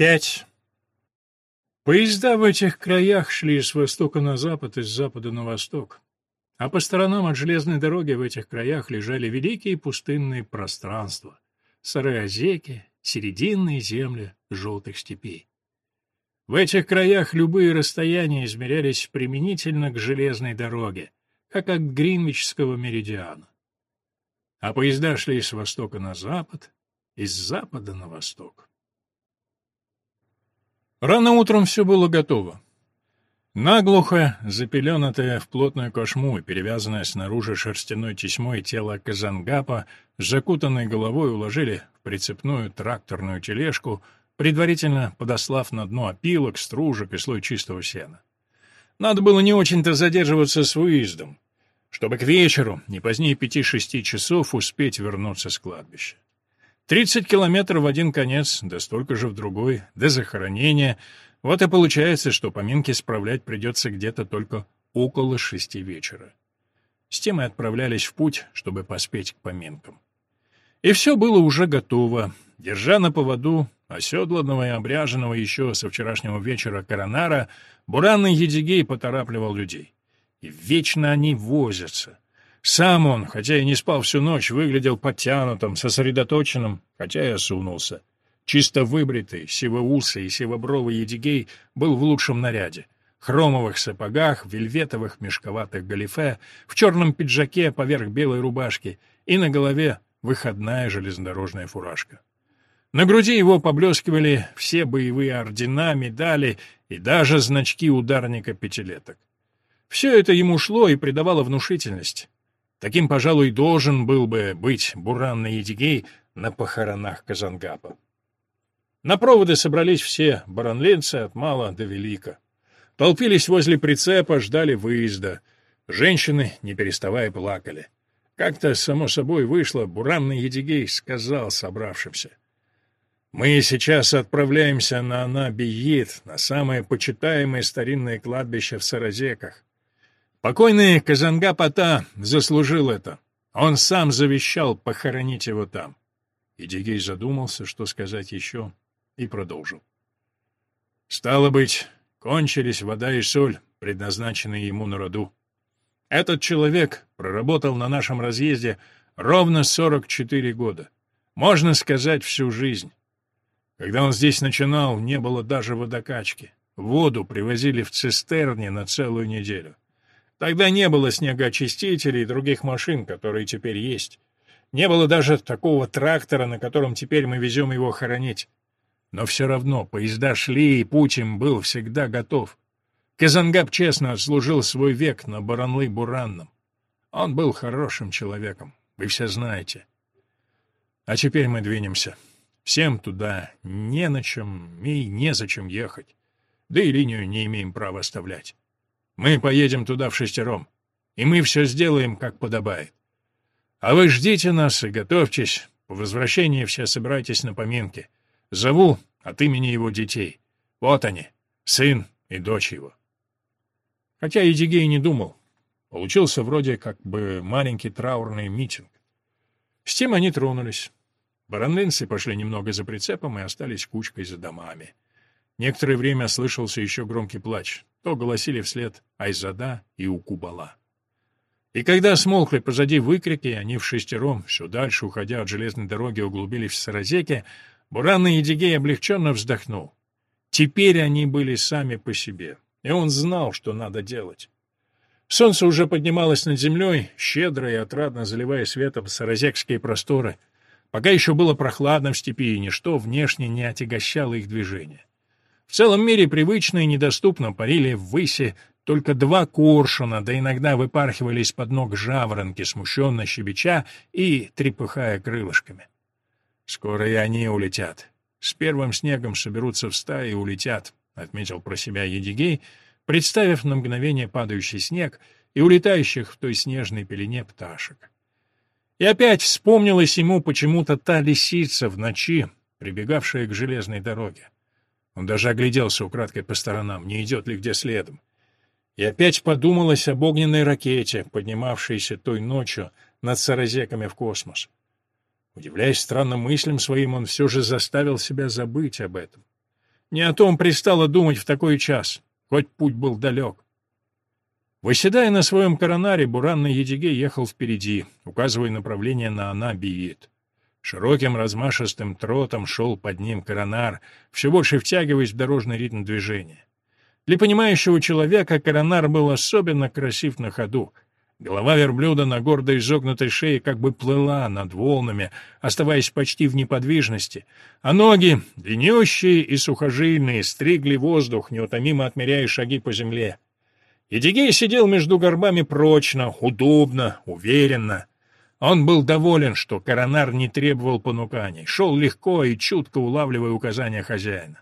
Пять. Поезда в этих краях шли с востока на запад и с запада на восток. А по сторонам от железной дороги в этих краях лежали великие пустынные пространства, сырые озеки, серединные земли желтых степей. В этих краях любые расстояния измерялись применительно к железной дороге, как от Гринвичского меридиана. А поезда шли с востока на запад и с запада на восток. Рано утром все было готово. Наглухо запеленатое в плотную кошму и перевязанное снаружи шерстяной тесьмой тело Казангапа с закутанной головой уложили в прицепную тракторную тележку, предварительно подослав на дно опилок, стружек и слой чистого сена. Надо было не очень-то задерживаться с выездом, чтобы к вечеру, не позднее пяти-шести часов, успеть вернуться с кладбища. Тридцать километров в один конец, да столько же в другой, до захоронения. Вот и получается, что поминки справлять придется где-то только около шести вечера. С тем и отправлялись в путь, чтобы поспеть к поминкам. И все было уже готово. Держа на поводу оседланного и обряженного еще со вчерашнего вечера коронара, буранный Едигей поторапливал людей. И вечно они возятся — сам он, хотя и не спал всю ночь, выглядел подтянутым, сосредоточенным, хотя и осунулся. Чисто выбритый, сивоусый и сивобровый Едигей был в лучшем наряде. Хромовых сапогах, вельветовых мешковатых галифе, в черном пиджаке поверх белой рубашки и на голове выходная железнодорожная фуражка. На груди его поблескивали все боевые ордена, медали и даже значки ударника пятилеток. Все это ему шло и придавало внушительность. Таким, пожалуй, должен был бы быть Буранный Едигей на похоронах Казангапа. На проводы собрались все баранленцы от мала до велика. Толпились возле прицепа, ждали выезда. Женщины, не переставая, плакали. Как-то, само собой, вышло, Буранный Едигей сказал собравшимся. «Мы сейчас отправляемся на Анабиит, на самое почитаемое старинное кладбище в Саразеках. Покойный Казангапата заслужил это. Он сам завещал похоронить его там. И Дигей задумался, что сказать еще, и продолжил. Стало быть, кончились вода и соль, предназначенные ему на роду. Этот человек проработал на нашем разъезде ровно 44 года. Можно сказать, всю жизнь. Когда он здесь начинал, не было даже водокачки. Воду привозили в цистерне на целую неделю. Тогда не было снегоочистителей и других машин, которые теперь есть. Не было даже такого трактора, на котором теперь мы везем его хоронить. Но все равно поезда шли, и путь им был всегда готов. Казангаб честно отслужил свой век на Баранлы-Буранном. Он был хорошим человеком, вы все знаете. А теперь мы двинемся. Всем туда не на чем и незачем ехать. Да и линию не имеем права оставлять. Мы поедем туда в шестером, и мы все сделаем, как подобает. А вы ждите нас и готовьтесь. По возвращении все собирайтесь на поминки. Зову от имени его детей. Вот они, сын и дочь его. Хотя Едигей не думал. Получился вроде как бы маленький траурный митинг. С тем они тронулись. Баранлинцы пошли немного за прицепом и остались кучкой за домами. Некоторое время слышался еще громкий плач. То голосили вслед Айзада и Укубала. И когда смолкли позади выкрики, они в шестером, все дальше, уходя от железной дороги, углубились в Саразеке, Буранный Едигей облегченно вздохнул. Теперь они были сами по себе, и он знал, что надо делать. Солнце уже поднималось над землей, щедро и отрадно заливая светом саразекские просторы. Пока еще было прохладно в степи, и ничто внешне не отягощало их движение. В целом мире привычно и недоступно парили ввыси только два коршуна, да иногда выпархивались под ног жаворонки, смущенно щебеча и трепыхая крылышками. Скоро и они улетят. С первым снегом соберутся в стаи и улетят, — отметил про себя Едигей, представив на мгновение падающий снег и улетающих в той снежной пелене пташек. И опять вспомнилась ему почему-то та лисица в ночи, прибегавшая к железной дороге. Он даже огляделся украдкой по сторонам, не идет ли где следом. И опять подумалось об огненной ракете, поднимавшейся той ночью над саразеками в космос. Удивляясь странным мыслям своим, он все же заставил себя забыть об этом. Не о том пристало думать в такой час, хоть путь был далек. Выседая на своем коронаре, буранный Едиге ехал впереди, указывая направление на Анабиит. Широким размашистым тротом шел под ним коронар, все больше втягиваясь в дорожный ритм движения. Для понимающего человека коронар был особенно красив на ходу. Голова верблюда на гордо изогнутой шее как бы плыла над волнами, оставаясь почти в неподвижности, а ноги, длиннющие и сухожильные, стригли воздух, неутомимо отмеряя шаги по земле. Едигей сидел между горбами прочно, удобно, уверенно. Он был доволен, что коронар не требовал понуканий, шел легко и чутко улавливая указания хозяина.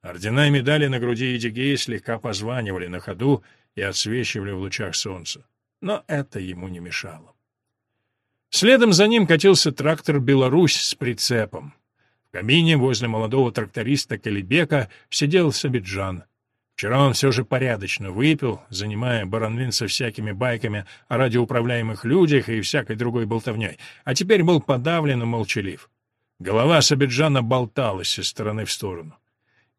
Ордена и медали на груди Едигея слегка позванивали на ходу и отсвечивали в лучах солнца. Но это ему не мешало. Следом за ним катился трактор «Беларусь» с прицепом. В камине возле молодого тракториста Калибека сидел Сабиджан — Вчера он все же порядочно выпил, занимая баранлинца всякими байками о радиоуправляемых людях и всякой другой болтовней, а теперь был подавлен и молчалив. Голова Сабиджана болталась из стороны в сторону.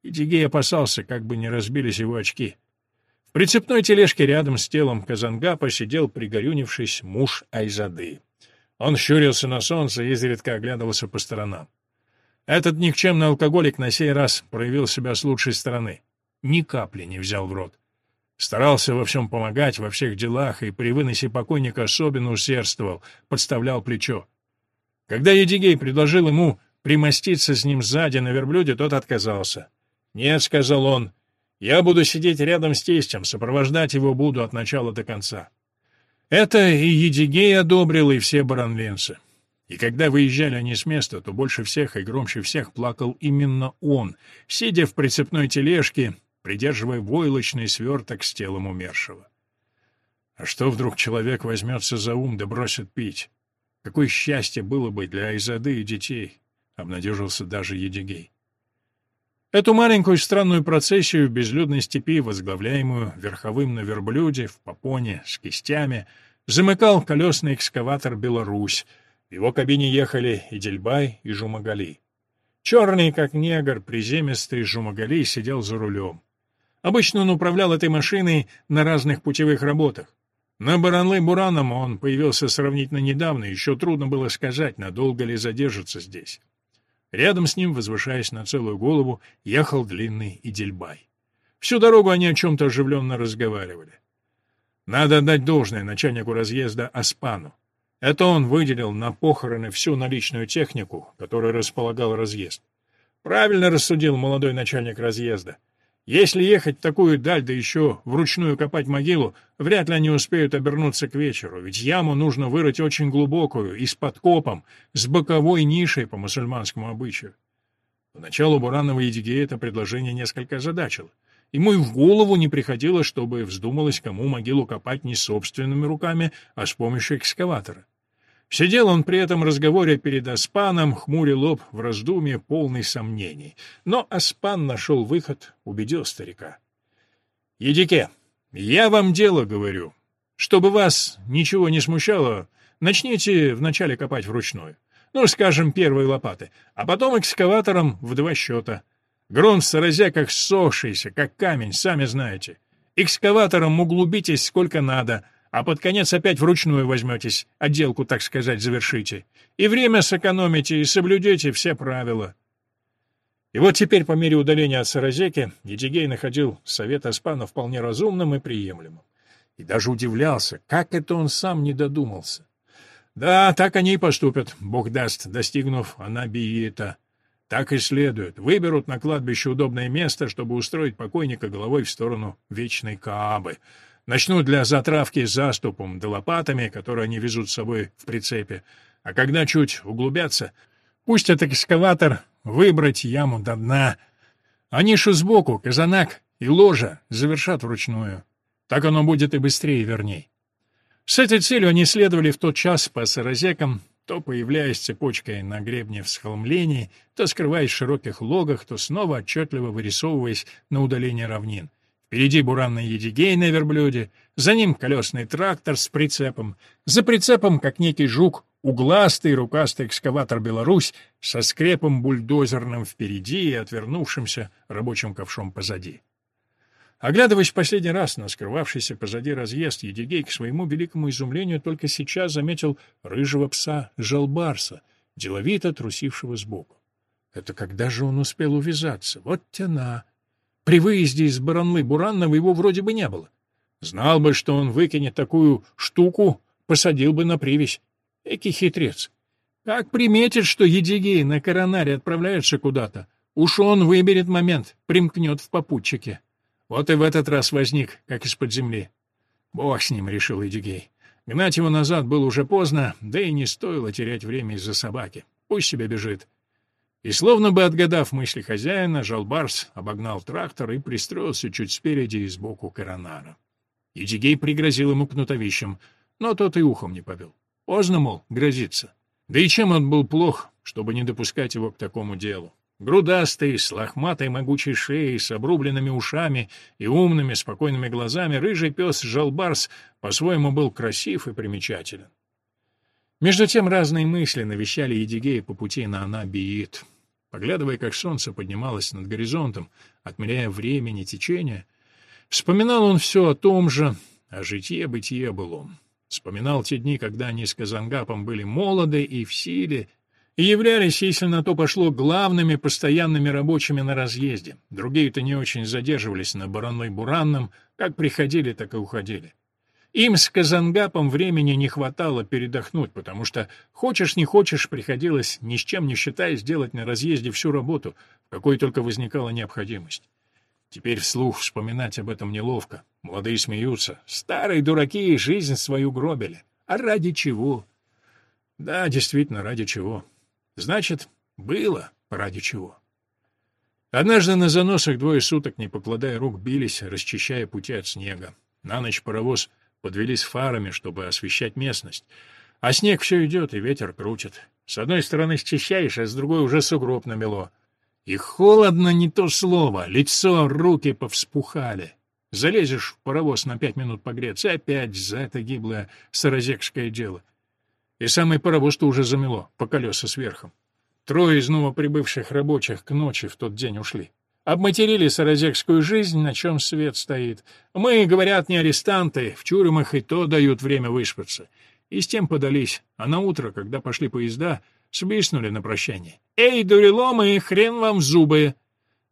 И Дигей опасался, как бы не разбились его очки. В прицепной тележке рядом с телом Казангапа сидел пригорюнившись муж Айзады. Он щурился на солнце и изредка оглядывался по сторонам. Этот никчемный алкоголик на сей раз проявил себя с лучшей стороны — ни капли не взял в рот. Старался во всем помогать, во всех делах, и при выносе покойника особенно усердствовал, подставлял плечо. Когда Едигей предложил ему примоститься с ним сзади на верблюде, тот отказался. «Нет», — сказал он, — «я буду сидеть рядом с тестем, сопровождать его буду от начала до конца». Это и Едигей одобрил, и все баранвенцы. И когда выезжали они с места, то больше всех и громче всех плакал именно он, сидя в прицепной тележке придерживая войлочный сверток с телом умершего. А что вдруг человек возьмется за ум да бросит пить? Какое счастье было бы для Айзады и детей, — обнадежился даже Едигей. Эту маленькую странную процессию в безлюдной степи, возглавляемую верховым на верблюде, в попоне, с кистями, замыкал колесный экскаватор «Беларусь». В его кабине ехали и Дельбай, и Жумагали. Черный, как негр, приземистый Жумагали сидел за рулем. Обычно он управлял этой машиной на разных путевых работах. На Баранлы-Бураном он появился сравнительно недавно, еще трудно было сказать, надолго ли задержится здесь. Рядом с ним, возвышаясь на целую голову, ехал длинный Идельбай. Всю дорогу они о чем-то оживленно разговаривали. Надо отдать должное начальнику разъезда Аспану. Это он выделил на похороны всю наличную технику, которой располагал разъезд. Правильно рассудил молодой начальник разъезда. Если ехать в такую даль, да еще вручную копать могилу, вряд ли они успеют обернуться к вечеру, ведь яму нужно вырыть очень глубокую и с подкопом, с боковой нишей по мусульманскому обычаю. Поначалу Буранова Едигея это предложение несколько озадачило. Ему и в голову не приходило, чтобы вздумалось кому могилу копать не собственными руками, а с помощью экскаватора. Сидел он при этом разговоре перед Аспаном, хмуря лоб в раздумье, полный сомнений. Но Аспан нашел выход, убедил старика. — Едике, я вам дело говорю. Чтобы вас ничего не смущало, начните вначале копать вручную. Ну, скажем, первые лопаты, а потом экскаватором в два счета. Грунт в сорозяках ссохшийся, как камень, сами знаете. Экскаватором углубитесь сколько надо — а под конец опять вручную возьметесь, отделку, так сказать, завершите. И время сэкономите, и соблюдете все правила. И вот теперь, по мере удаления от Саразеки, Едигей находил совет Аспана вполне разумным и приемлемым. И даже удивлялся, как это он сам не додумался. Да, так они и поступят, Бог даст, достигнув Анабиита. Так и следует. Выберут на кладбище удобное место, чтобы устроить покойника головой в сторону вечной Каабы — Начну для затравки заступом да лопатами, которые они везут с собой в прицепе. А когда чуть углубятся, пусть этот экскаватор выбрать яму до дна. А нишу сбоку, казанак и ложа завершат вручную. Так оно будет и быстрее и верней. С этой целью они следовали в тот час по саразекам, то появляясь цепочкой на гребне всхолмлений, то скрываясь в широких логах, то снова отчетливо вырисовываясь на удалении равнин. Впереди буранный едигей на верблюде, за ним колесный трактор с прицепом, за прицепом, как некий жук, угластый рукастый экскаватор «Беларусь» со скрепом бульдозерным впереди и отвернувшимся рабочим ковшом позади. Оглядываясь последний раз на скрывавшийся позади разъезд, Едигей к своему великому изумлению только сейчас заметил рыжего пса Жалбарса, деловито трусившего сбоку. Это когда же он успел увязаться? Вот тяна! При выезде из Баранлы-Буранного его вроде бы не было. Знал бы, что он выкинет такую штуку, посадил бы на привязь. Эки хитрец. Как приметит, что Едигей на коронаре отправляется куда-то, уж он выберет момент, примкнет в попутчике. Вот и в этот раз возник, как из-под земли. Бог с ним, решил Эдигей. Гнать его назад было уже поздно, да и не стоило терять время из-за собаки. Пусть себе бежит. И словно бы отгадав мысли хозяина, Жалбарс обогнал трактор и пристроился чуть спереди и сбоку коронара. Едигей пригрозил ему кнутовищем, но тот и ухом не повел. Поздно, мол, грозится. Да и чем он был плох, чтобы не допускать его к такому делу? Грудастый, с лохматой могучей шеей, с обрубленными ушами и умными, спокойными глазами, рыжий пес Жалбарс по-своему был красив и примечателен. Между тем разные мысли навещали Едигея по пути на Анабиит. Поглядывая, как солнце поднималось над горизонтом, отмеряя времени течения, вспоминал он все о том же, о житье-бытие былом. Вспоминал те дни, когда они с Казангапом были молоды и в силе, и являлись, если на то пошло, главными постоянными рабочими на разъезде. Другие-то не очень задерживались на Бараной-Буранном, как приходили, так и уходили. Им с Казангапом времени не хватало передохнуть, потому что, хочешь не хочешь, приходилось, ни с чем не считая, сделать на разъезде всю работу, в какой только возникала необходимость. Теперь вслух вспоминать об этом неловко. Молодые смеются. Старые дураки жизнь свою гробили. А ради чего? Да, действительно, ради чего. Значит, было ради чего. Однажды на заносах двое суток, не покладая рук, бились, расчищая пути от снега. На ночь паровоз подвелись фарами, чтобы освещать местность. А снег все идет, и ветер крутит. С одной стороны счищаешь, а с другой уже сугроб намело. И холодно не то слово, лицо, руки повспухали. Залезешь в паровоз на пять минут погреться, опять за это гиблое саразекское дело. И самый паровоз-то уже замело, по колеса сверху. Трое из новоприбывших рабочих к ночи в тот день ушли. Обматерили саразекскую жизнь, на чем свет стоит. Мы, говорят, не арестанты, в тюрьмах и то дают время выспаться. И с тем подались, а на утро, когда пошли поезда, свистнули на прощание. «Эй, дуреломы, хрен вам в зубы!»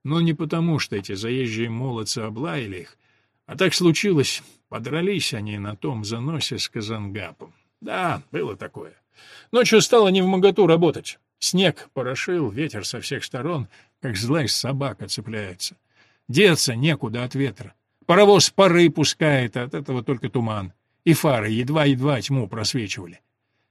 Но не потому, что эти заезжие молодцы облаяли их, а так случилось, подрались они на том заносе с Казангапом. Да, было такое. Ночью стало не в моготу работать. Снег порошил, ветер со всех сторон, как злая собака цепляется. Деться некуда от ветра. Паровоз пары пускает, а от этого только туман. И фары едва-едва тьму просвечивали.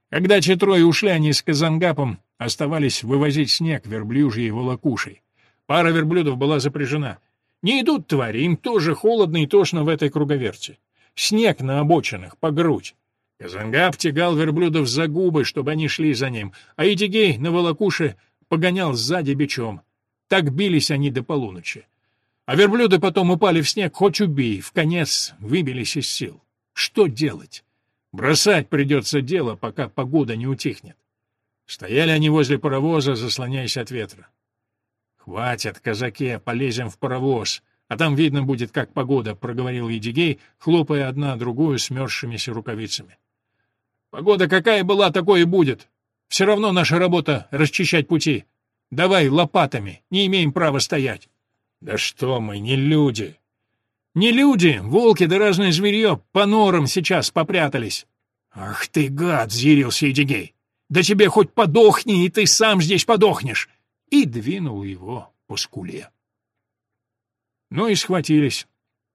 Когда четрое ушли, они с Казангапом оставались вывозить снег верблюжьей волокушей. Пара верблюдов была запряжена. Не идут твари, им тоже холодно и тошно в этой круговерте. Снег на обочинах, по грудь. Казангап тягал верблюдов за губы, чтобы они шли за ним, а Идигей на волокуше погонял сзади бичом. Так бились они до полуночи. А верблюды потом упали в снег, хоть убей, в конец выбились из сил. Что делать? Бросать придется дело, пока погода не утихнет. Стояли они возле паровоза, заслоняясь от ветра. «Хватит, казаки, полезем в паровоз, а там видно будет, как погода», — проговорил Едигей, хлопая одна другую смерзшимися рукавицами. Погода какая была, такое и будет. Все равно наша работа — расчищать пути. Давай лопатами, не имеем права стоять. Да что мы, не люди. Не люди, волки да разное зверье по норам сейчас попрятались. Ах ты, гад, зирился Эдигей. Да тебе хоть подохни, и ты сам здесь подохнешь. И двинул его по скуле. Ну и схватились.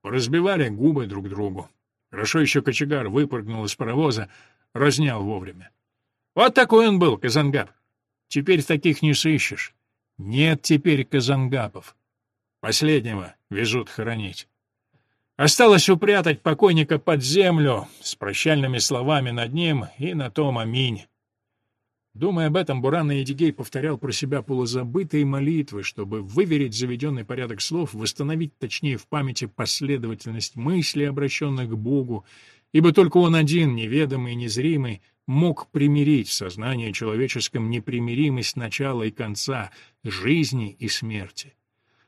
Разбивали губы друг другу. Хорошо еще кочегар выпрыгнул из паровоза, разнял вовремя. Вот такой он был, Казангап. Теперь таких не сыщешь. Нет теперь Казангапов. Последнего везут хоронить. Осталось упрятать покойника под землю с прощальными словами над ним и на том аминь. Думая об этом, Буран и Эдигей повторял про себя полузабытые молитвы, чтобы выверить заведенный порядок слов, восстановить точнее в памяти последовательность мыслей, обращенных к Богу, ибо только он один, неведомый и незримый, мог примирить в сознании человеческом непримиримость начала и конца, жизни и смерти.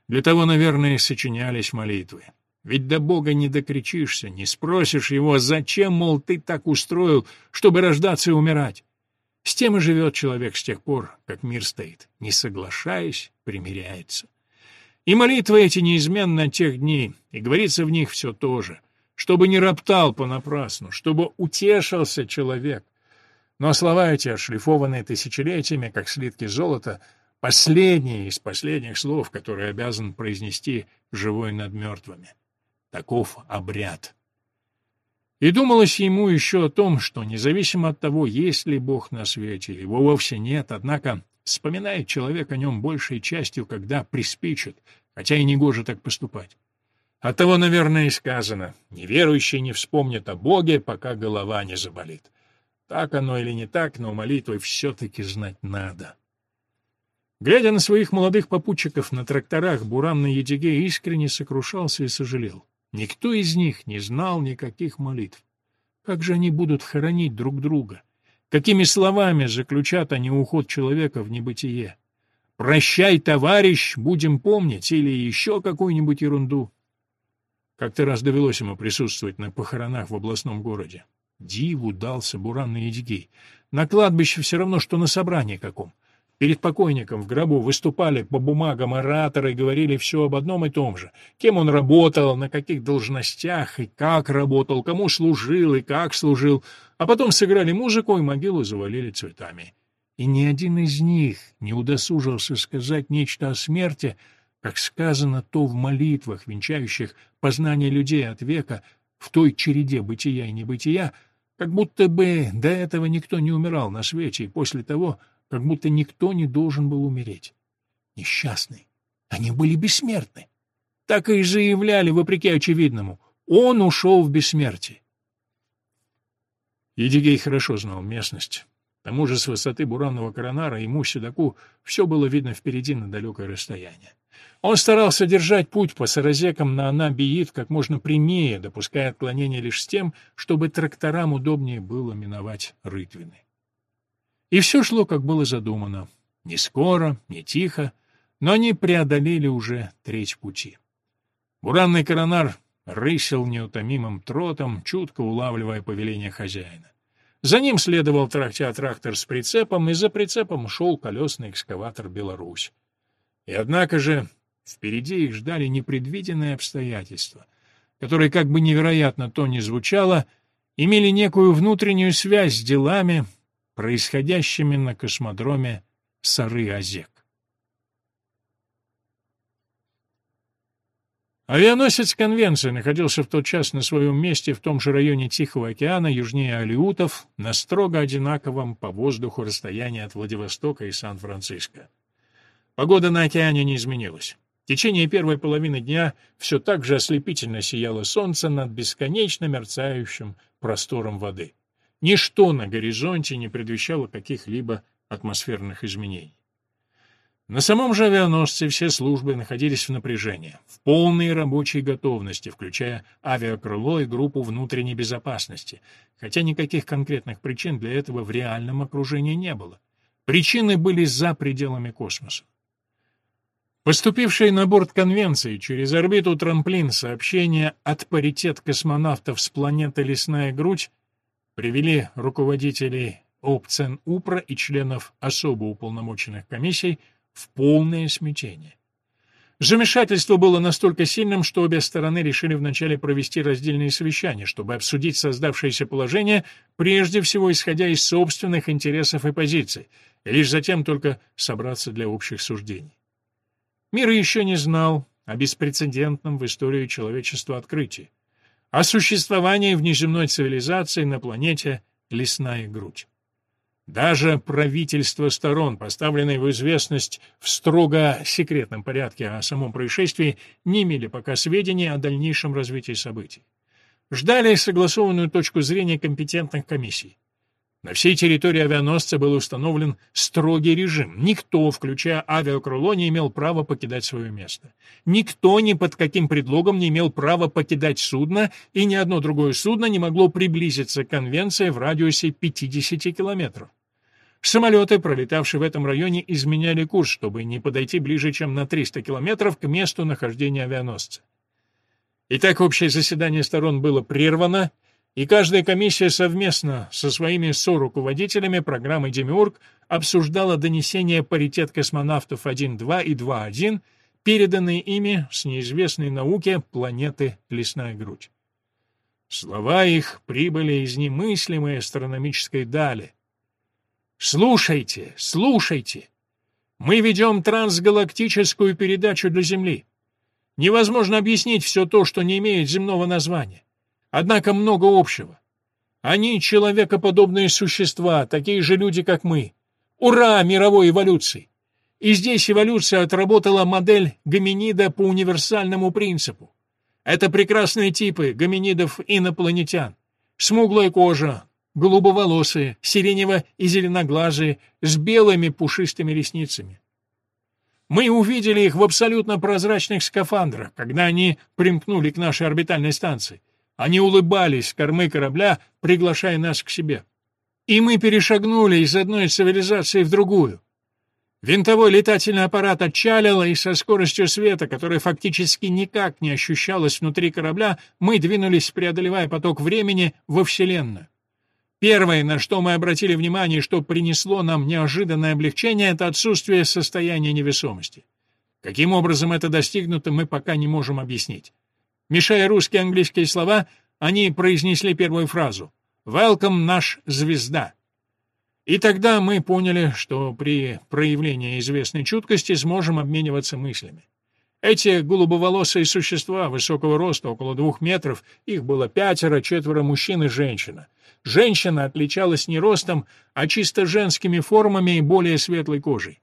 Для того, наверное, сочинялись молитвы. Ведь до Бога не докричишься, не спросишь его, зачем, мол, ты так устроил, чтобы рождаться и умирать. С тем и живет человек с тех пор, как мир стоит, не соглашаясь, примиряется. И молитвы эти неизменны от тех дней, и говорится в них все то же, чтобы не роптал понапрасну, чтобы утешился человек. Но слова эти, отшлифованные тысячелетиями, как слитки золота, последние из последних слов, которые обязан произнести живой над мертвыми. Таков обряд. И думалось ему еще о том, что независимо от того, есть ли Бог на свете, его вовсе нет, однако вспоминает человек о нем большей частью, когда приспичит, хотя и не гоже так поступать. Оттого, наверное, и сказано, неверующий не вспомнит о Боге, пока голова не заболит. Так оно или не так, но молитвой все-таки знать надо. Глядя на своих молодых попутчиков на тракторах, Буран на Едиге искренне сокрушался и сожалел. Никто из них не знал никаких молитв. Как же они будут хоронить друг друга? Какими словами заключат они уход человека в небытие? «Прощай, товарищ, будем помнить» или еще какую-нибудь ерунду. Как-то раз довелось ему присутствовать на похоронах в областном городе. Диву дался Буран на Едигей. На кладбище все равно, что на собрании каком. Перед покойником в гробу выступали по бумагам ораторы и говорили все об одном и том же. Кем он работал, на каких должностях и как работал, кому служил и как служил. А потом сыграли музыку и могилу завалили цветами. И ни один из них не удосужился сказать нечто о смерти, как сказано то в молитвах, венчающих познание людей от века, в той череде бытия и небытия, как будто бы до этого никто не умирал на свете, и после того как будто никто не должен был умереть. Несчастные. Они были бессмертны. Так и заявляли, вопреки очевидному. Он ушел в бессмертие. Едигей хорошо знал местность. Тому же с высоты буранного коронара ему, седаку, все было видно впереди на далекое расстояние. Он старался держать путь по саразекам на Анабиит как можно прямее, допуская отклонения лишь с тем, чтобы тракторам удобнее было миновать рытвины. И все шло, как было задумано. Не скоро, не тихо, но они преодолели уже треть пути. Буранный коронар рысил неутомимым тротом, чутко улавливая повеление хозяина. За ним следовал трактор с прицепом, и за прицепом шел колесный экскаватор «Беларусь». И однако же впереди их ждали непредвиденные обстоятельства, которые, как бы невероятно то ни звучало, имели некую внутреннюю связь с делами, происходящими на космодроме Сары-Озек. Авианосец «Конвенция» находился в тот час на своем месте в том же районе Тихого океана, южнее Алиутов, на строго одинаковом по воздуху расстоянии от Владивостока и Сан-Франциско. Погода на океане не изменилась. В течение первой половины дня все так же ослепительно сияло солнце над бесконечно мерцающим простором воды. Ничто на горизонте не предвещало каких-либо атмосферных изменений. На самом же авианосце все службы находились в напряжении, в полной рабочей готовности, включая авиакрыло и группу внутренней безопасности, хотя никаких конкретных причин для этого в реальном окружении не было. Причины были за пределами космоса. Поступившие на борт конвенции через орбиту трамплин сообщения от паритет космонавтов с планеты Лесная Грудь привели руководителей ОПЦЕН-УПРА и членов особо уполномоченных комиссий в полное смятение. Замешательство было настолько сильным, что обе стороны решили вначале провести раздельные совещания, чтобы обсудить создавшееся положение, прежде всего исходя из собственных интересов и позиций, и лишь затем только собраться для общих суждений. Мир еще не знал о беспрецедентном в истории человечества открытии о существовании внеземной цивилизации на планете Лесная грудь. Даже правительства сторон, поставленные в известность в строго секретном порядке о самом происшествии, не имели пока сведений о дальнейшем развитии событий. Ждали согласованную точку зрения компетентных комиссий. На всей территории авианосца был установлен строгий режим. Никто, включая авиакрыло, не имел права покидать свое место. Никто ни под каким предлогом не имел права покидать судно, и ни одно другое судно не могло приблизиться к конвенции в радиусе 50 километров. Самолеты, пролетавшие в этом районе, изменяли курс, чтобы не подойти ближе, чем на 300 километров к месту нахождения авианосца. Итак, общее заседание сторон было прервано, и каждая комиссия совместно со своими соруководителями программы «Демиург» обсуждала донесения паритет космонавтов 1.2 и 2.1, переданные ими с неизвестной науке планеты Лесная Грудь. Слова их прибыли из немыслимой астрономической дали. «Слушайте, слушайте! Мы ведем трансгалактическую передачу для Земли. Невозможно объяснить все то, что не имеет земного названия. Однако много общего. Они человекоподобные существа, такие же люди, как мы. Ура мировой эволюции! И здесь эволюция отработала модель гоминида по универсальному принципу. Это прекрасные типы гоминидов-инопланетян. Смуглая кожа, голубоволосые, сиренево- и зеленоглазые, с белыми пушистыми ресницами. Мы увидели их в абсолютно прозрачных скафандрах, когда они примкнули к нашей орбитальной станции. Они улыбались с кормы корабля, приглашая нас к себе. И мы перешагнули из одной цивилизации в другую. Винтовой летательный аппарат отчалил, и со скоростью света, которая фактически никак не ощущалась внутри корабля, мы двинулись, преодолевая поток времени, во Вселенную. Первое, на что мы обратили внимание, что принесло нам неожиданное облегчение, это отсутствие состояния невесомости. Каким образом это достигнуто, мы пока не можем объяснить. Мешая русские и английские слова, они произнесли первую фразу «Welcome, наш звезда». И тогда мы поняли, что при проявлении известной чуткости сможем обмениваться мыслями. Эти голубоволосые существа высокого роста, около двух метров, их было пятеро, четверо мужчин и женщина. Женщина отличалась не ростом, а чисто женскими формами и более светлой кожей.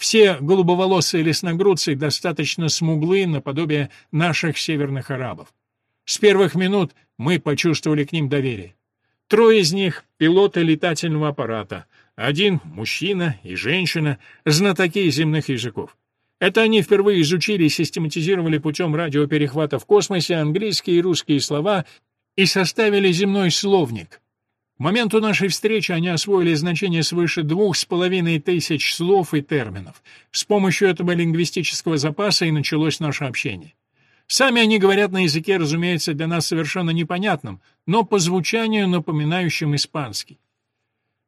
Все голубоволосые лесногрудцы достаточно смуглы, наподобие наших северных арабов. С первых минут мы почувствовали к ним доверие. Трое из них — пилоты летательного аппарата, один — мужчина и женщина, знатоки земных языков. Это они впервые изучили и систематизировали путем радиоперехвата в космосе английские и русские слова и составили земной словник. Моменту нашей встречи они освоили значение свыше двух с половиной тысяч слов и терминов. С помощью этого лингвистического запаса и началось наше общение. Сами они говорят на языке, разумеется, для нас совершенно непонятном, но по звучанию напоминающем испанский.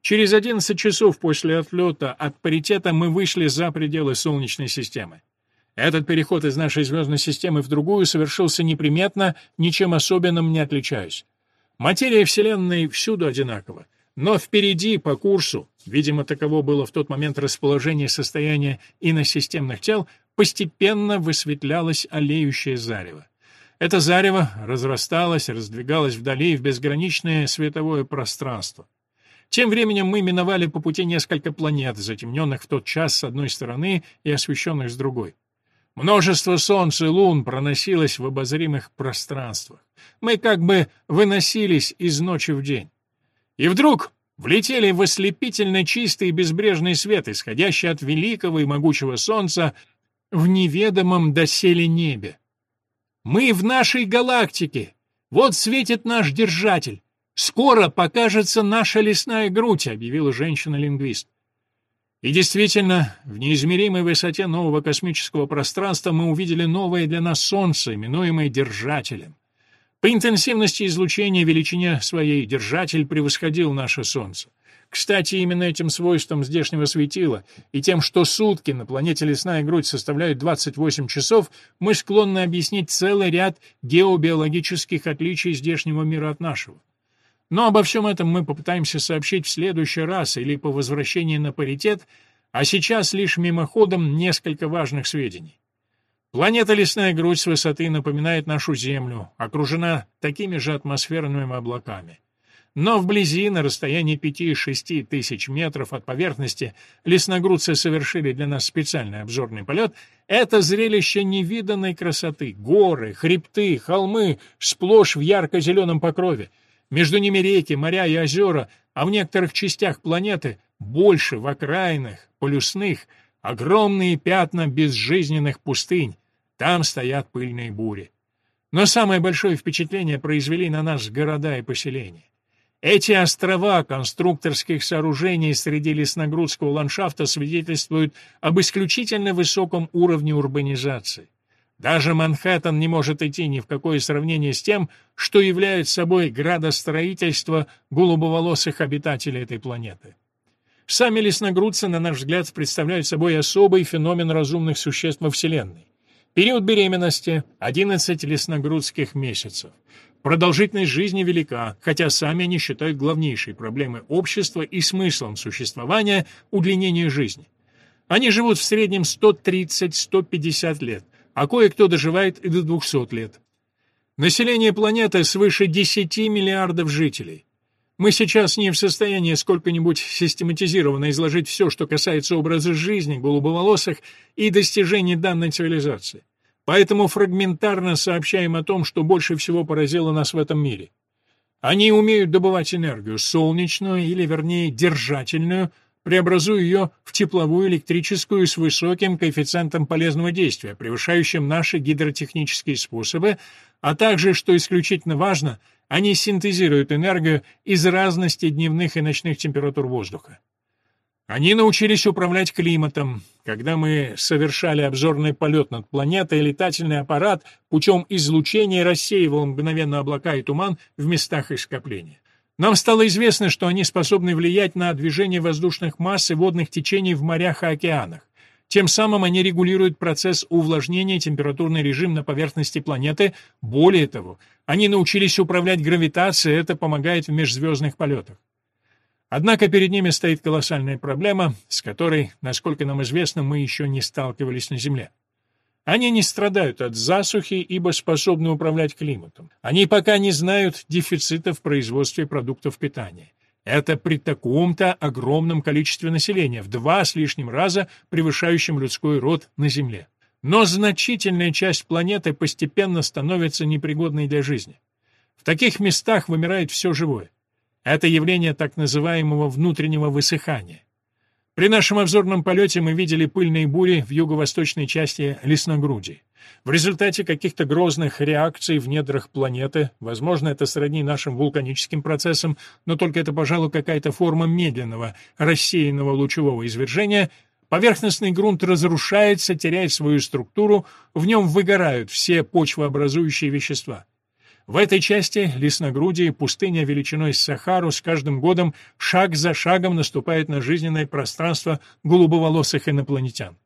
Через 11 часов после отлета от паритета мы вышли за пределы Солнечной системы. Этот переход из нашей звездной системы в другую совершился неприметно, ничем особенным не отличаясь. Материя Вселенной всюду одинакова. Но впереди, по курсу, видимо, таково было в тот момент расположение состояния иносистемных тел, постепенно высветлялось олеющее зарево. Это зарево разрасталось, раздвигалось вдали в безграничное световое пространство. Тем временем мы миновали по пути несколько планет, затемненных в тот час с одной стороны и освещенных с другой. Множество солнц и лун проносилось в обозримых пространствах. Мы как бы выносились из ночи в день. И вдруг влетели в ослепительно чистый и безбрежный свет, исходящий от великого и могучего солнца в неведомом доселе небе. «Мы в нашей галактике! Вот светит наш держатель! Скоро покажется наша лесная грудь!» — объявила женщина-лингвист. И действительно, в неизмеримой высоте нового космического пространства мы увидели новое для нас Солнце, именуемое Держателем. По интенсивности излучения величине своей Держатель превосходил наше Солнце. Кстати, именно этим свойством здешнего светила и тем, что сутки на планете Лесная Грудь составляют 28 часов, мы склонны объяснить целый ряд геобиологических отличий здешнего мира от нашего. Но обо всем этом мы попытаемся сообщить в следующий раз или по возвращении на паритет, а сейчас лишь мимоходом несколько важных сведений. Планета Лесная Грудь с высоты напоминает нашу Землю, окружена такими же атмосферными облаками. Но вблизи, на расстоянии 5-6 тысяч метров от поверхности, лесногрудцы совершили для нас специальный обзорный полет, это зрелище невиданной красоты. Горы, хребты, холмы, сплошь в ярко-зеленом покрове — между ними реки, моря и озера, а в некоторых частях планеты больше в окраинах, полюсных, огромные пятна безжизненных пустынь. Там стоят пыльные бури. Но самое большое впечатление произвели на нас города и поселения. Эти острова конструкторских сооружений среди лесногрудского ландшафта свидетельствуют об исключительно высоком уровне урбанизации. Даже Манхэттен не может идти ни в какое сравнение с тем, что является собой градостроительство голубоволосых обитателей этой планеты. Сами лесногрудцы, на наш взгляд, представляют собой особый феномен разумных существ во Вселенной. Период беременности – 11 лесногрудских месяцев. Продолжительность жизни велика, хотя сами они считают главнейшей проблемой общества и смыслом существования удлинение жизни. Они живут в среднем 130-150 лет, а кое-кто доживает и до 200 лет. Население планеты свыше 10 миллиардов жителей. Мы сейчас не в состоянии сколько-нибудь систематизированно изложить все, что касается образа жизни голубоволосых и достижений данной цивилизации. Поэтому фрагментарно сообщаем о том, что больше всего поразило нас в этом мире. Они умеют добывать энергию, солнечную или, вернее, держательную, преобразуя ее в тепловую электрическую с высоким коэффициентом полезного действия, превышающим наши гидротехнические способы, а также, что исключительно важно, они синтезируют энергию из разности дневных и ночных температур воздуха. Они научились управлять климатом. Когда мы совершали обзорный полет над планетой, летательный аппарат путем излучения рассеивал мгновенно облака и туман в местах их скопления. Нам стало известно, что они способны влиять на движение воздушных масс и водных течений в морях и океанах. Тем самым они регулируют процесс увлажнения и температурный режим на поверхности планеты. Более того, они научились управлять гравитацией, это помогает в межзвездных полетах. Однако перед ними стоит колоссальная проблема, с которой, насколько нам известно, мы еще не сталкивались на Земле. Они не страдают от засухи, ибо способны управлять климатом. Они пока не знают дефицита в производстве продуктов питания. Это при таком-то огромном количестве населения, в два с лишним раза превышающем людской род на Земле. Но значительная часть планеты постепенно становится непригодной для жизни. В таких местах вымирает все живое. Это явление так называемого внутреннего высыхания. При нашем обзорном полете мы видели пыльные бури в юго-восточной части лесногрудии. В результате каких-то грозных реакций в недрах планеты, возможно, это сродни нашим вулканическим процессам, но только это, пожалуй, какая-то форма медленного, рассеянного лучевого извержения, поверхностный грунт разрушается, теряет свою структуру, в нем выгорают все почвообразующие вещества. В этой части лесногрудии пустыня величиной с Сахару с каждым годом шаг за шагом наступает на жизненное пространство голубоволосых инопланетян.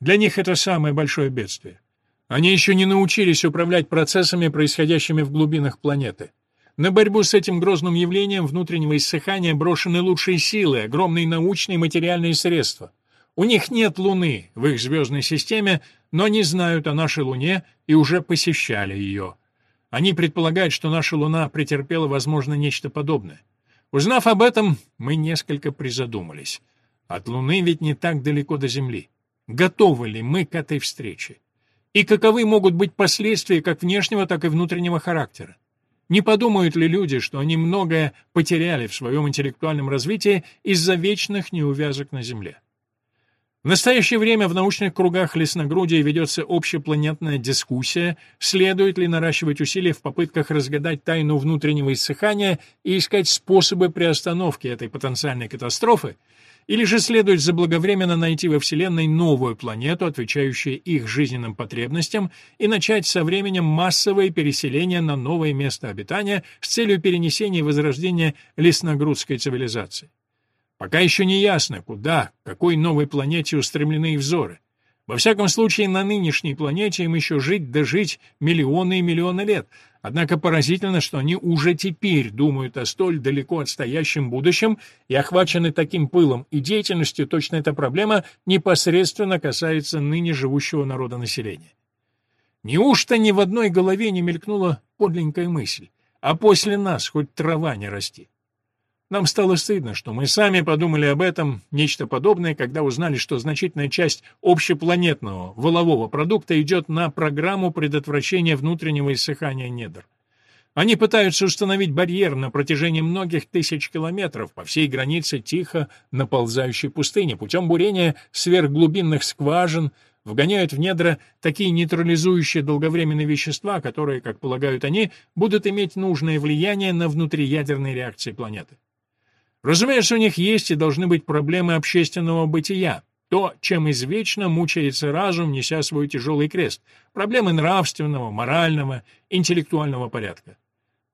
Для них это самое большое бедствие. Они еще не научились управлять процессами, происходящими в глубинах планеты. На борьбу с этим грозным явлением внутреннего иссыхания брошены лучшие силы, огромные научные и материальные средства. У них нет Луны в их звездной системе, но они знают о нашей Луне и уже посещали ее. Они предполагают, что наша Луна претерпела, возможно, нечто подобное. Узнав об этом, мы несколько призадумались. От Луны ведь не так далеко до Земли. Готовы ли мы к этой встрече? И каковы могут быть последствия как внешнего, так и внутреннего характера? Не подумают ли люди, что они многое потеряли в своем интеллектуальном развитии из-за вечных неувязок на Земле? В настоящее время в научных кругах лесногрудия ведется общепланетная дискуссия, следует ли наращивать усилия в попытках разгадать тайну внутреннего иссыхания и искать способы приостановки этой потенциальной катастрофы, или же следует заблаговременно найти во Вселенной новую планету, отвечающую их жизненным потребностям, и начать со временем массовое переселение на новое место обитания с целью перенесения и возрождения лесногрудской цивилизации. Пока еще не ясно, куда, к какой новой планете устремлены их взоры. Во всяком случае, на нынешней планете им еще жить да жить миллионы и миллионы лет, Однако поразительно, что они уже теперь думают о столь далеко отстоящем будущем и охвачены таким пылом и деятельностью, точно эта проблема непосредственно касается ныне живущего народа населения. Неужто ни в одной голове не мелькнула подленькая мысль, а после нас хоть трава не расти? Нам стало стыдно, что мы сами подумали об этом, нечто подобное, когда узнали, что значительная часть общепланетного волового продукта идет на программу предотвращения внутреннего иссыхания недр. Они пытаются установить барьер на протяжении многих тысяч километров по всей границе тихо наползающей пустыни путем бурения сверхглубинных скважин, вгоняют в недра такие нейтрализующие долговременные вещества, которые, как полагают они, будут иметь нужное влияние на внутриядерные реакции планеты. Разумеется, у них есть и должны быть проблемы общественного бытия, то, чем извечно мучается разум, неся свой тяжелый крест, проблемы нравственного, морального, интеллектуального порядка.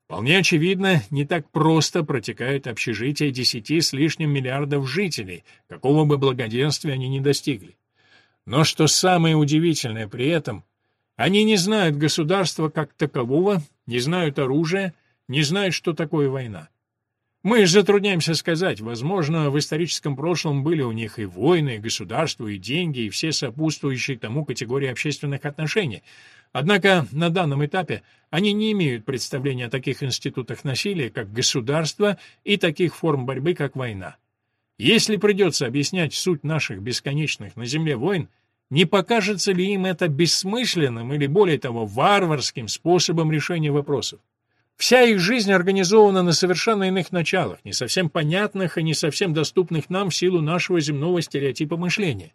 Вполне очевидно, не так просто протекает общежитие десяти с лишним миллиардов жителей, какого бы благоденствия они ни достигли. Но что самое удивительное при этом, они не знают государства как такового, не знают оружия, не знают, что такое война. Мы затрудняемся сказать, возможно, в историческом прошлом были у них и войны, и государства, и деньги, и все сопутствующие тому категории общественных отношений. Однако на данном этапе они не имеют представления о таких институтах насилия, как государство, и таких форм борьбы, как война. Если придется объяснять суть наших бесконечных на Земле войн, не покажется ли им это бессмысленным или, более того, варварским способом решения вопросов? Вся их жизнь организована на совершенно иных началах, не совсем понятных и не совсем доступных нам в силу нашего земного стереотипа мышления.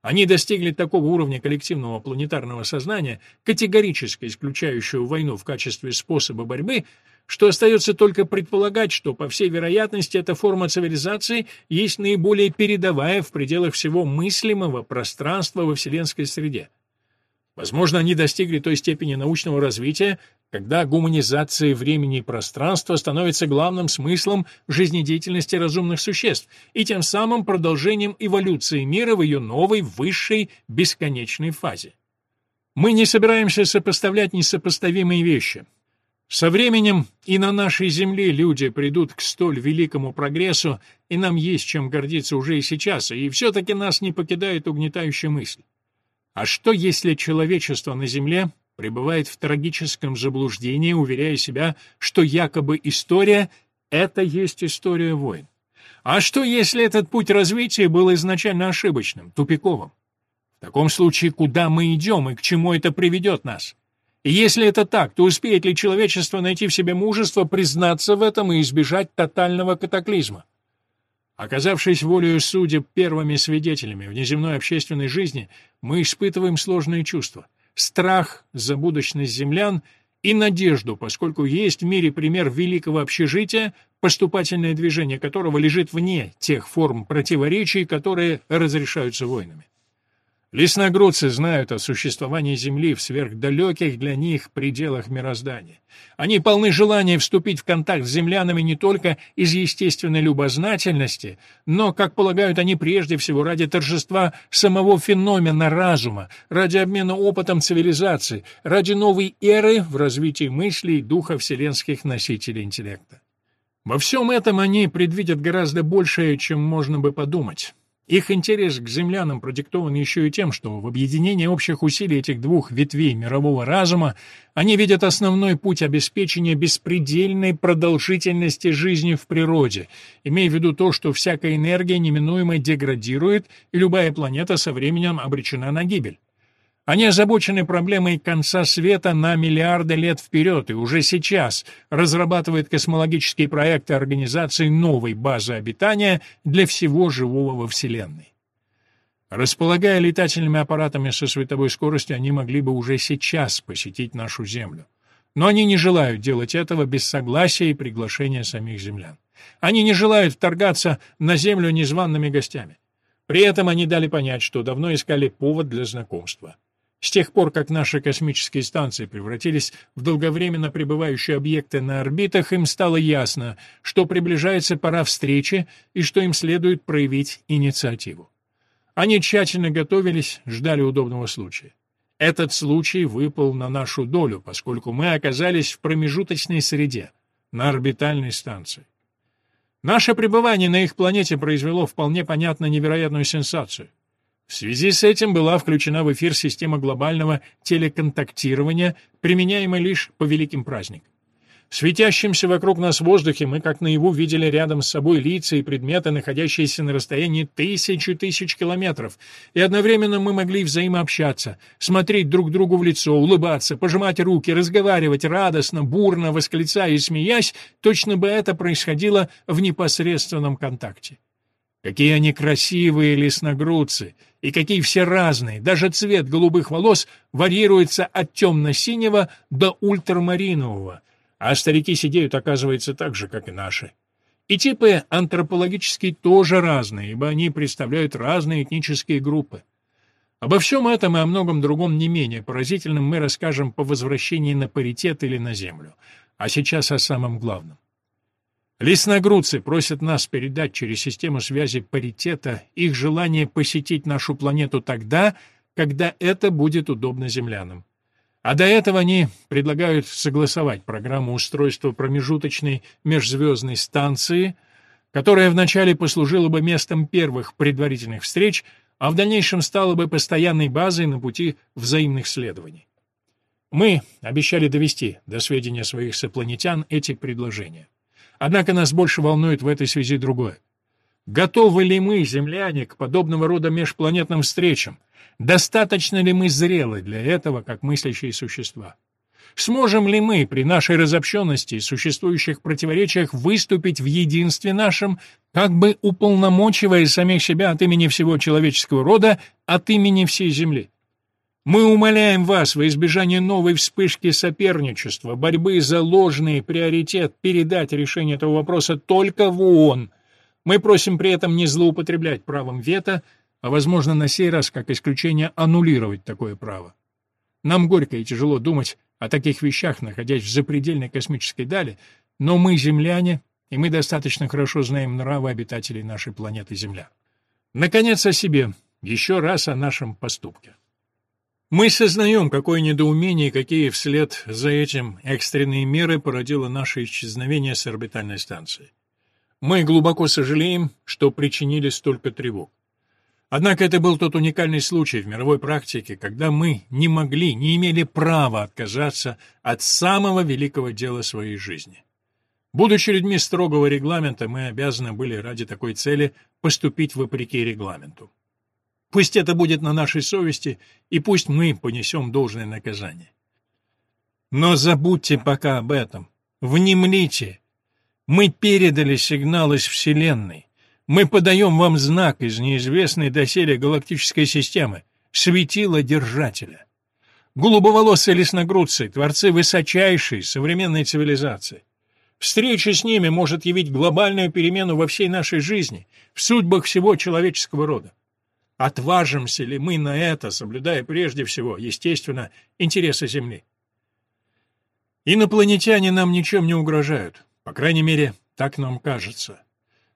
Они достигли такого уровня коллективного планетарного сознания, категорически исключающего войну в качестве способа борьбы, что остается только предполагать, что, по всей вероятности, эта форма цивилизации есть наиболее передовая в пределах всего мыслимого пространства во вселенской среде. Возможно, они достигли той степени научного развития, когда гуманизация времени и пространства становится главным смыслом жизнедеятельности разумных существ и тем самым продолжением эволюции мира в ее новой, высшей, бесконечной фазе. Мы не собираемся сопоставлять несопоставимые вещи. Со временем и на нашей Земле люди придут к столь великому прогрессу, и нам есть чем гордиться уже и сейчас, и все-таки нас не покидает угнетающая мысль. А что, если человечество на Земле пребывает в трагическом заблуждении, уверяя себя, что якобы история — это есть история войн? А что, если этот путь развития был изначально ошибочным, тупиковым? В таком случае, куда мы идем и к чему это приведет нас? И если это так, то успеет ли человечество найти в себе мужество признаться в этом и избежать тотального катаклизма? Оказавшись волею судеб первыми свидетелями внеземной общественной жизни, мы испытываем сложные чувства. Страх за будущность землян и надежду, поскольку есть в мире пример великого общежития, поступательное движение которого лежит вне тех форм противоречий, которые разрешаются войнами. Лесногрудцы знают о существовании Земли в сверхдалеких для них пределах мироздания. Они полны желания вступить в контакт с землянами не только из естественной любознательности, но, как полагают они, прежде всего ради торжества самого феномена разума, ради обмена опытом цивилизации, ради новой эры в развитии мыслей и духа вселенских носителей интеллекта. Во всем этом они предвидят гораздо большее, чем можно бы подумать. Их интерес к землянам продиктован еще и тем, что в объединении общих усилий этих двух ветвей мирового разума они видят основной путь обеспечения беспредельной продолжительности жизни в природе, имея в виду то, что всякая энергия неминуемо деградирует, и любая планета со временем обречена на гибель. Они озабочены проблемой конца света на миллиарды лет вперед и уже сейчас разрабатывают космологические проекты организации новой базы обитания для всего живого во Вселенной. Располагая летательными аппаратами со световой скоростью, они могли бы уже сейчас посетить нашу Землю. Но они не желают делать этого без согласия и приглашения самих землян. Они не желают вторгаться на Землю незваными гостями. При этом они дали понять, что давно искали повод для знакомства. С тех пор, как наши космические станции превратились в долговременно пребывающие объекты на орбитах, им стало ясно, что приближается пора встречи и что им следует проявить инициативу. Они тщательно готовились, ждали удобного случая. Этот случай выпал на нашу долю, поскольку мы оказались в промежуточной среде, на орбитальной станции. Наше пребывание на их планете произвело вполне понятно невероятную сенсацию. В связи с этим была включена в эфир система глобального телеконтактирования, применяемая лишь по великим праздникам. В светящемся вокруг нас воздухе мы как наяву видели рядом с собой лица и предметы, находящиеся на расстоянии тысячи тысяч километров, и одновременно мы могли взаимообщаться, смотреть друг другу в лицо, улыбаться, пожимать руки, разговаривать радостно, бурно, восклицая и смеясь, точно бы это происходило в непосредственном контакте. Какие они красивые лесногрудцы, и какие все разные, даже цвет голубых волос варьируется от темно-синего до ультрамаринового — а старики сидеют, оказывается, так же, как и наши. И типы антропологические тоже разные, ибо они представляют разные этнические группы. Обо всем этом и о многом другом не менее поразительном мы расскажем по возвращении на паритет или на Землю. А сейчас о самом главном. Лесногрудцы просят нас передать через систему связи паритета их желание посетить нашу планету тогда, когда это будет удобно землянам. А до этого они предлагают согласовать программу устройства промежуточной межзвездной станции, которая вначале послужила бы местом первых предварительных встреч, а в дальнейшем стала бы постоянной базой на пути взаимных следований. Мы обещали довести до сведения своих сопланетян эти предложения. Однако нас больше волнует в этой связи другое. Готовы ли мы, земляне, к подобного рода межпланетным встречам, Достаточно ли мы зрелы для этого, как мыслящие существа? Сможем ли мы при нашей разобщенности и существующих противоречиях выступить в единстве нашем, как бы уполномочивая самих себя от имени всего человеческого рода, от имени всей Земли? Мы умоляем вас во избежание новой вспышки соперничества, борьбы за ложный приоритет передать решение этого вопроса только в ООН. Мы просим при этом не злоупотреблять правом вето, а, возможно, на сей раз, как исключение, аннулировать такое право. Нам горько и тяжело думать о таких вещах, находясь в запредельной космической дали, но мы земляне, и мы достаточно хорошо знаем нравы обитателей нашей планеты Земля. Наконец, о себе, еще раз о нашем поступке. Мы сознаем, какое недоумение и какие вслед за этим экстренные меры породило наше исчезновение с орбитальной станции. Мы глубоко сожалеем, что причинили столько тревог. Однако это был тот уникальный случай в мировой практике, когда мы не могли, не имели права отказаться от самого великого дела своей жизни. Будучи людьми строгого регламента, мы обязаны были ради такой цели поступить вопреки регламенту. Пусть это будет на нашей совести, и пусть мы понесем должное наказание. Но забудьте пока об этом. Внемлите. Мы передали сигнал из Вселенной. Мы подаем вам знак из неизвестной доселе галактической системы, светила держателя. Голубоволосые лесногрудцы, творцы высочайшей современной цивилизации. Встреча с ними может явить глобальную перемену во всей нашей жизни, в судьбах всего человеческого рода. Отважимся ли мы на это, соблюдая прежде всего, естественно, интересы Земли? Инопланетяне нам ничем не угрожают, по крайней мере, так нам кажется.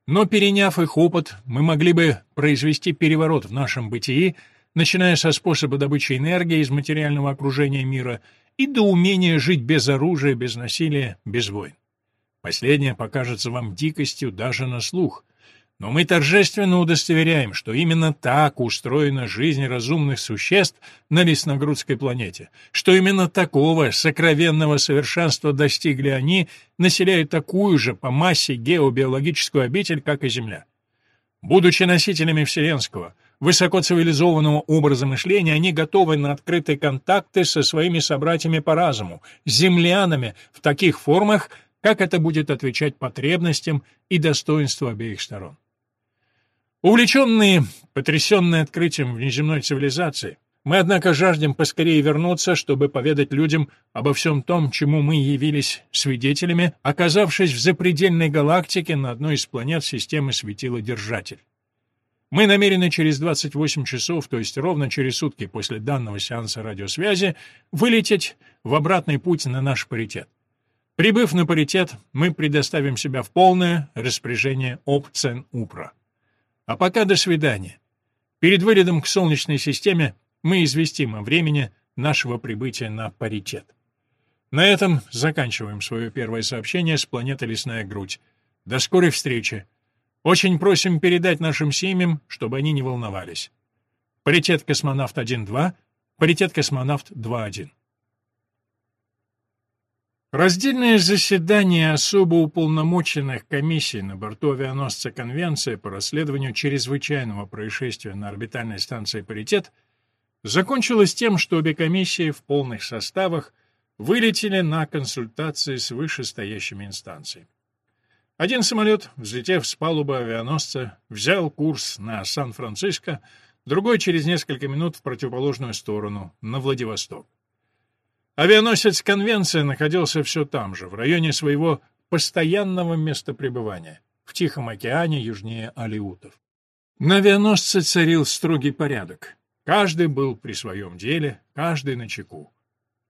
Но переняв их опыт, мы могли бы произвести переворот в нашем бытии, начиная со способа добычи энергии из материального окружения мира и до умения жить без оружия, без насилия, без войн. Последнее покажется вам дикостью даже на слух — но мы торжественно удостоверяем, что именно так устроена жизнь разумных существ на лесногрудской планете, что именно такого сокровенного совершенства достигли они, населяя такую же по массе геобиологическую обитель, как и Земля. Будучи носителями вселенского, высокоцивилизованного образа мышления, они готовы на открытые контакты со своими собратьями по разуму, землянами в таких формах, как это будет отвечать потребностям и достоинству обеих сторон. Увлеченные, потрясенные открытием внеземной цивилизации, мы, однако, жаждем поскорее вернуться, чтобы поведать людям обо всем том, чему мы явились свидетелями, оказавшись в запредельной галактике на одной из планет системы светила-держатель. Мы намерены через 28 часов, то есть ровно через сутки после данного сеанса радиосвязи, вылететь в обратный путь на наш паритет. Прибыв на паритет, мы предоставим себя в полное распоряжение ОПЦЕН-УПРА. А пока до свидания. Перед вылетом к Солнечной системе мы известим о времени нашего прибытия на паритет. На этом заканчиваем свое первое сообщение с планеты Лесная Грудь. До скорой встречи. Очень просим передать нашим семьям, чтобы они не волновались. Паритет космонавт 1-2, паритет космонавт 2-1. Раздельное заседание особо уполномоченных комиссий на борту авианосца Конвенции по расследованию чрезвычайного происшествия на орбитальной станции «Паритет» закончилось тем, что обе комиссии в полных составах вылетели на консультации с вышестоящими инстанциями. Один самолет, взлетев с палубы авианосца, взял курс на Сан-Франциско, другой через несколько минут в противоположную сторону, на Владивосток. Авианосец «Конвенция» находился все там же, в районе своего постоянного места пребывания, в Тихом океане южнее Алиутов. На авианосце царил строгий порядок. Каждый был при своем деле, каждый на чеку.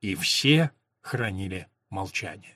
И все хранили молчание.